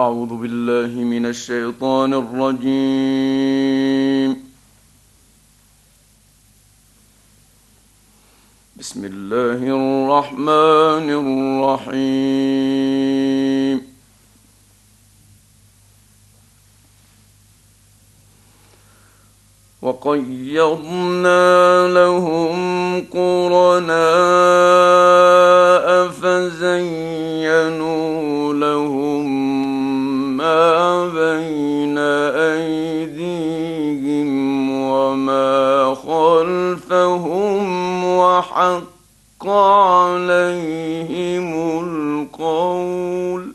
أعوذ بالله من الشيطان الرجيم. بسم الله الرحمن الرحيم. وقيضنا لهم قرناء وحق عليهم القول.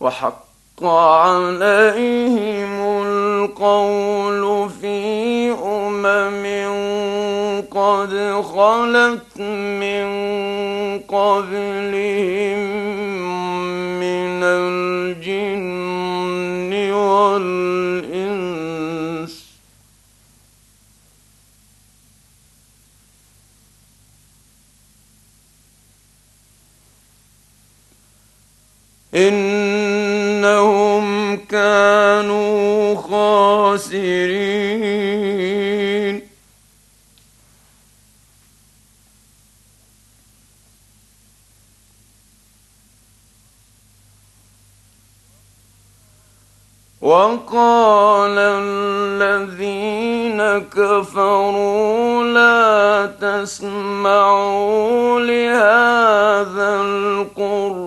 وحق عليهم القول في أمم قد خلت من قبلهم إنهم كانوا خاسرين. وقال الذين كفروا لا تسمعوا لهذا القرآن.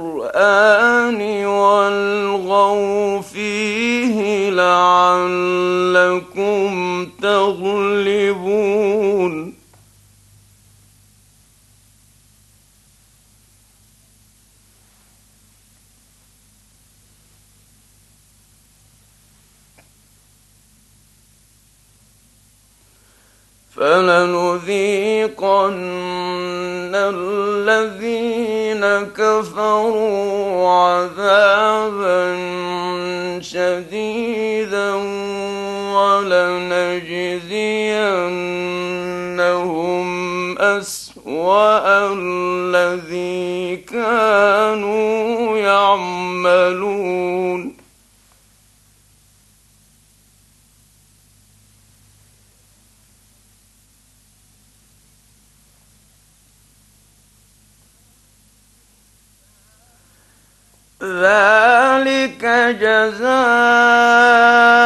والغوا فيه لعلكم تغلبون. فلنذيقن الذين كفروا عذابا شديدا ولنجزينهم أسوأ الذي كانوا يعملون ذلك جزاء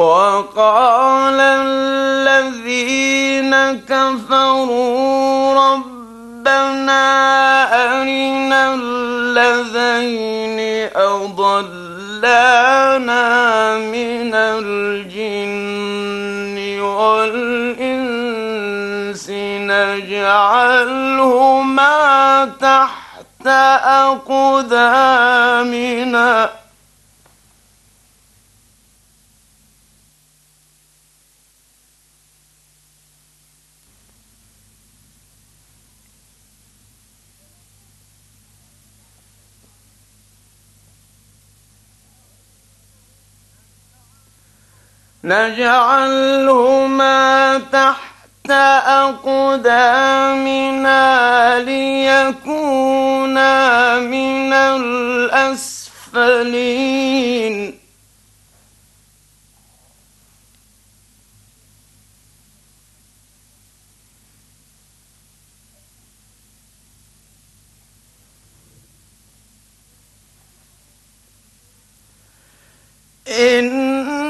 وقال الذين كفروا ربنا أرنا الذين أضلانا من الجن والإنس نجعلهما تحت أقدامنا نجعلهما تحت أقدامنا ليكونا من الأسفلين. إن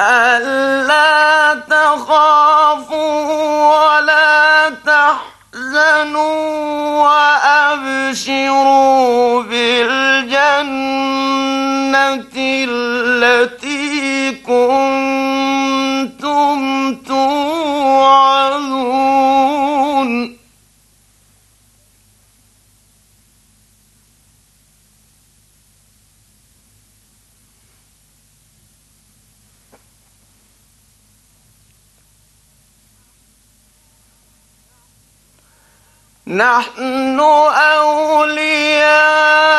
ألا تخافوا ولا تحزنوا وأبشروا بالجنة التي كنتم نحن أولياؤكم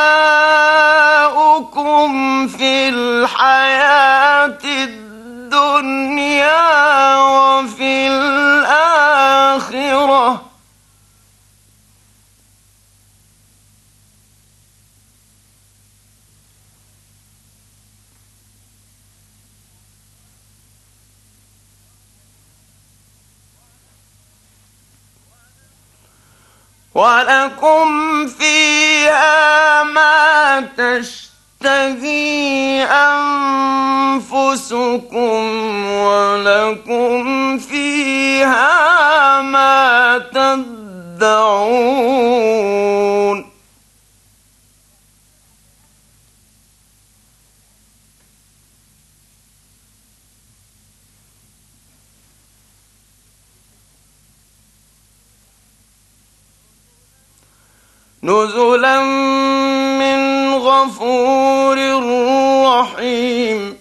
أنفسكم ولكم فيها ما تدعون. نزلا من غفور رحيم.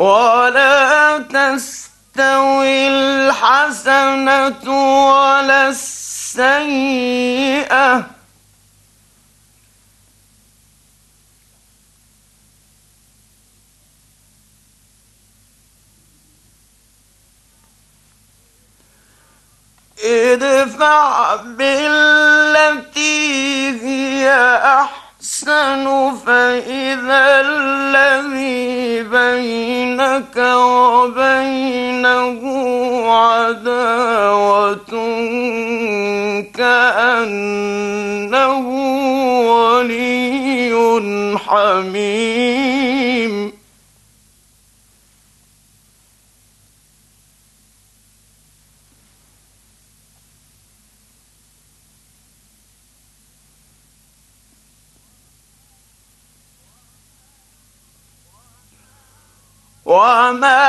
ولا تستوي الحسنة ولا السيئة. ادفع بالتي هي أحسن. فإذا الذي بينك وبينه عداوة كأنه ولي حميم. وما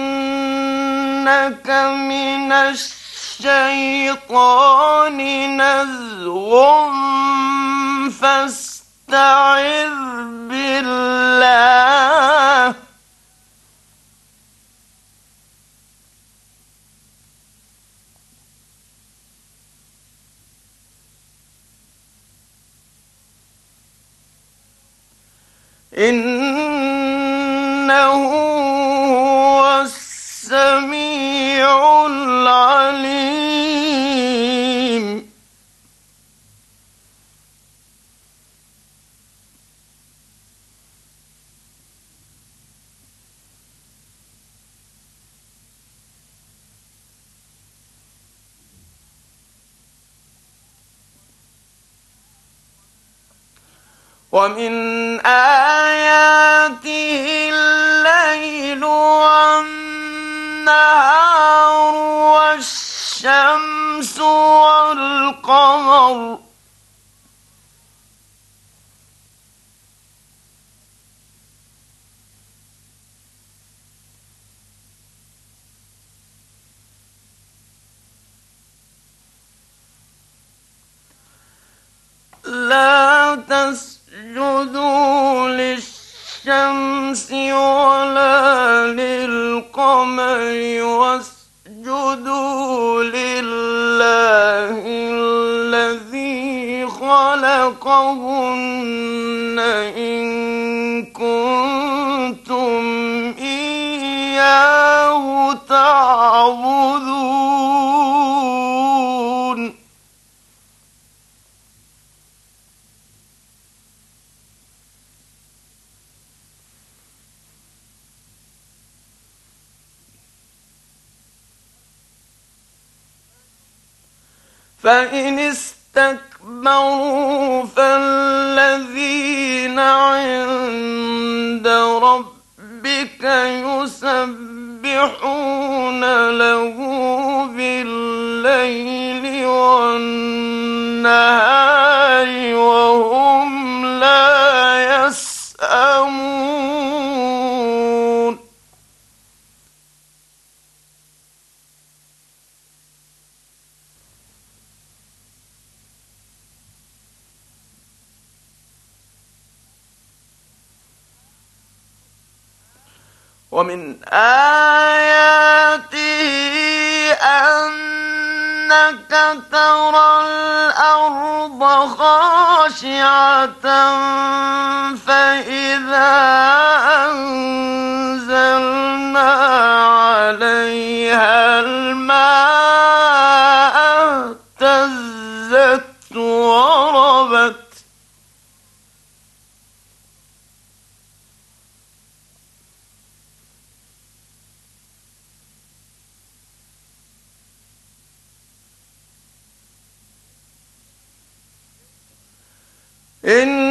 ينزغنك من الشيطان نزغ فاستعذ بالله إنه هو السميع ومن آياته الليل والنهار والشمس والقمر. لا تسجدوا للشمس ولا للقمر واسجدوا لله الذي خلقهن إن كنتم إياه تعبدون. فإن استكبروا فالذين عند ربك يسبحون له بالليل والنهار وهم ومن آياته أنك ترى الأرض خاشعة فإذا أنزلنا عليها الماء إن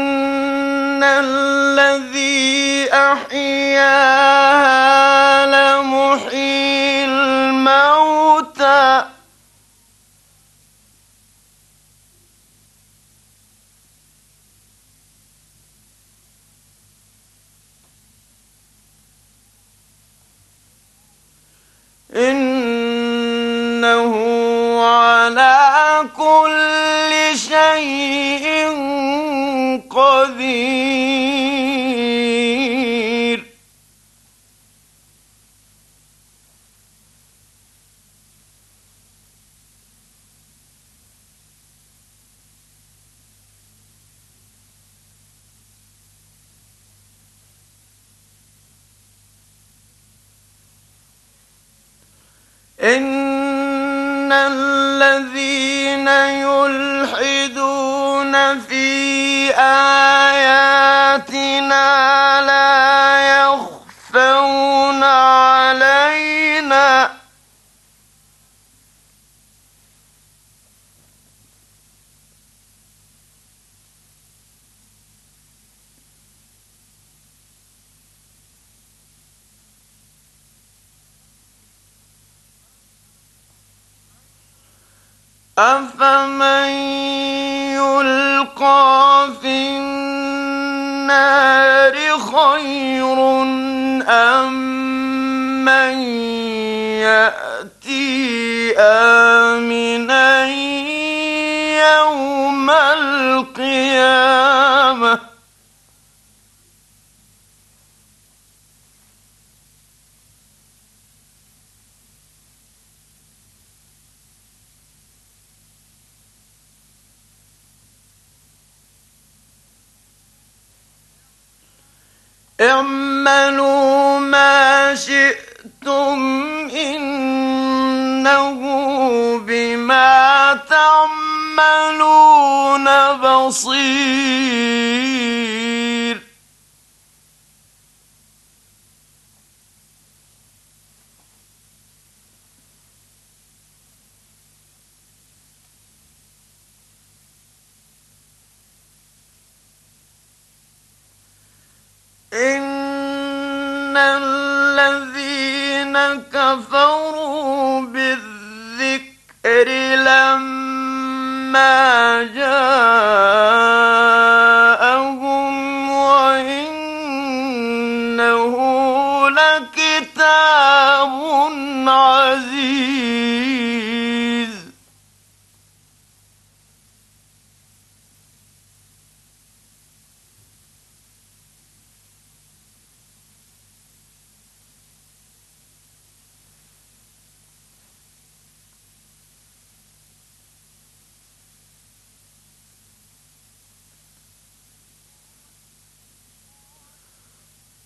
إن الذين يلحدون في آياتنا أفمن يلقى في النار خير أم من يأتي آمنا يوم القيامة اعملوا ما شئتم إنه بما تعملون بصير.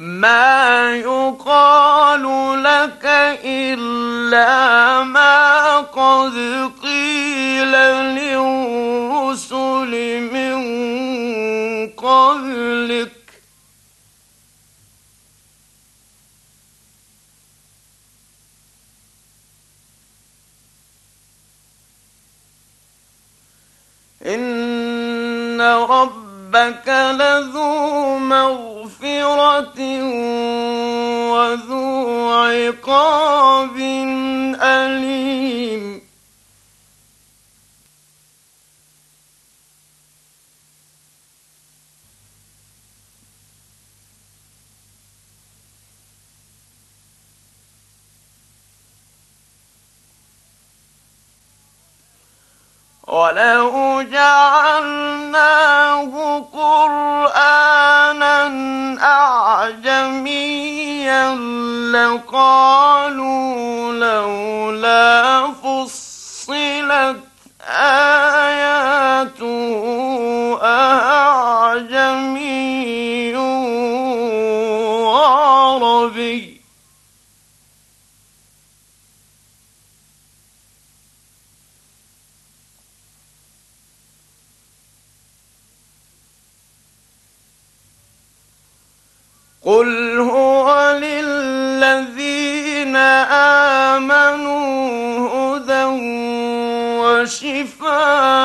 ما يقال لك إلا ما قد قيل للرسل من قبلك. عقاب أليم. ولو جعلناه قرآنا أعجميا لقالوا لولا فصلت آياته آمنوا هدى وشفاء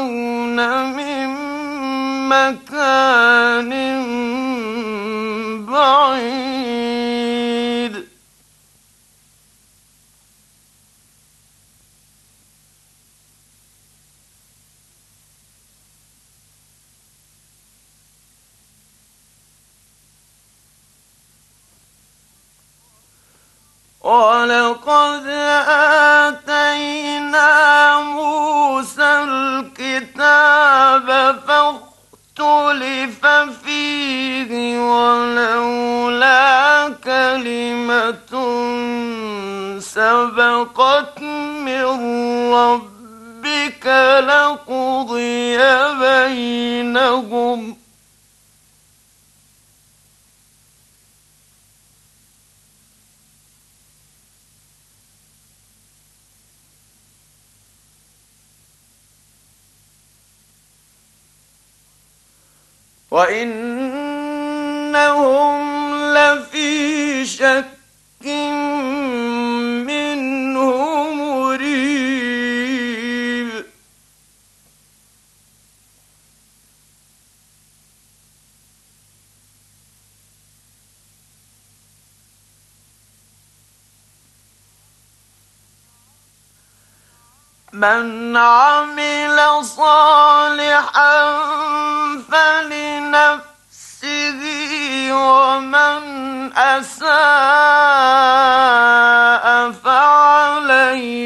يأتون من مكان سبقت من ربك لقضي بينهم. وإنهم لفي شك من عمل صالحا فلنفسه ومن أساء فعليها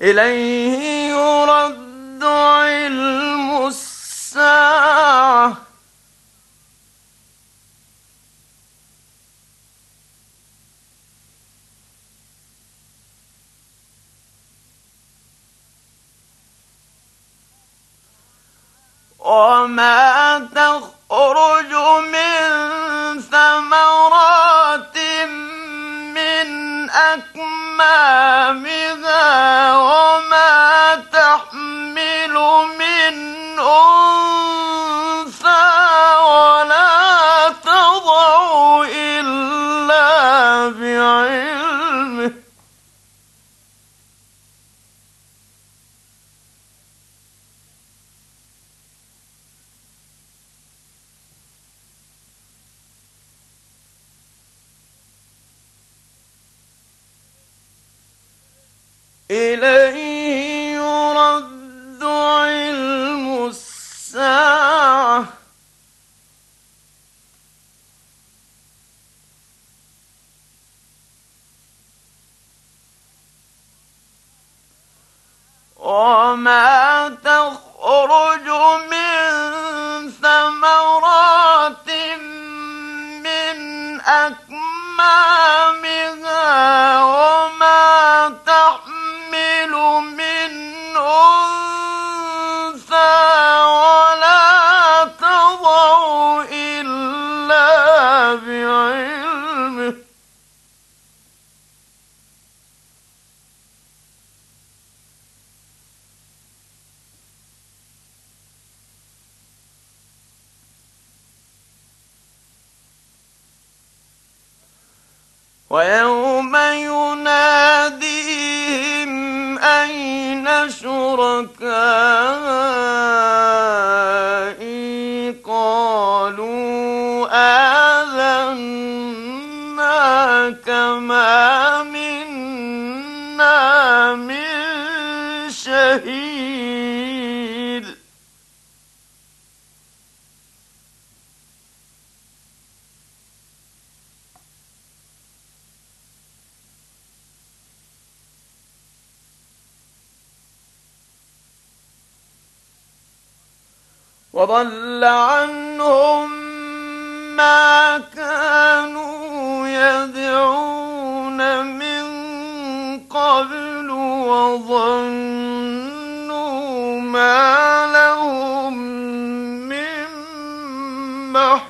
إليه يرد علم الساعة. وما تخرج ويوم وضل عنهم ما كانوا يدعون من قبل وظنوا ما لهم من محيص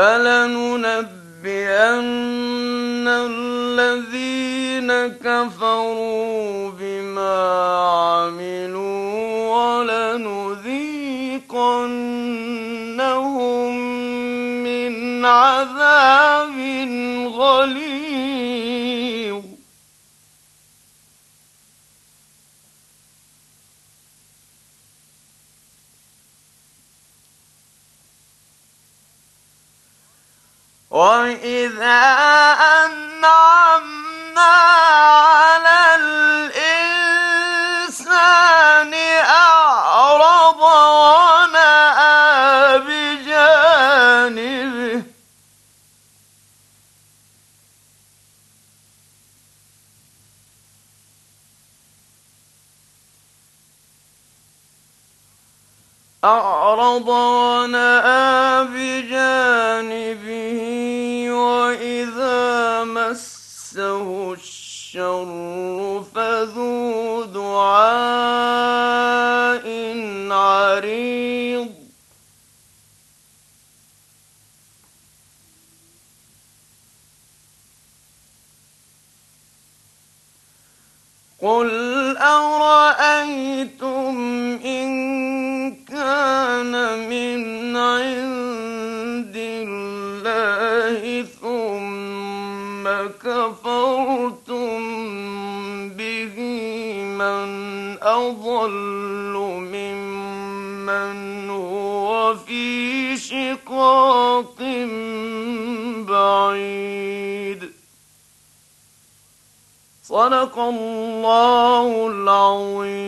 فلننبئن الذين كفروا بما عملوا ولنذيقنهم من عذاب غليظ. وإذا أنعمنا على الإنسان أعرض ونأى بجانبه أعرض ونأى بجانبه الشر صدق الله العظيم.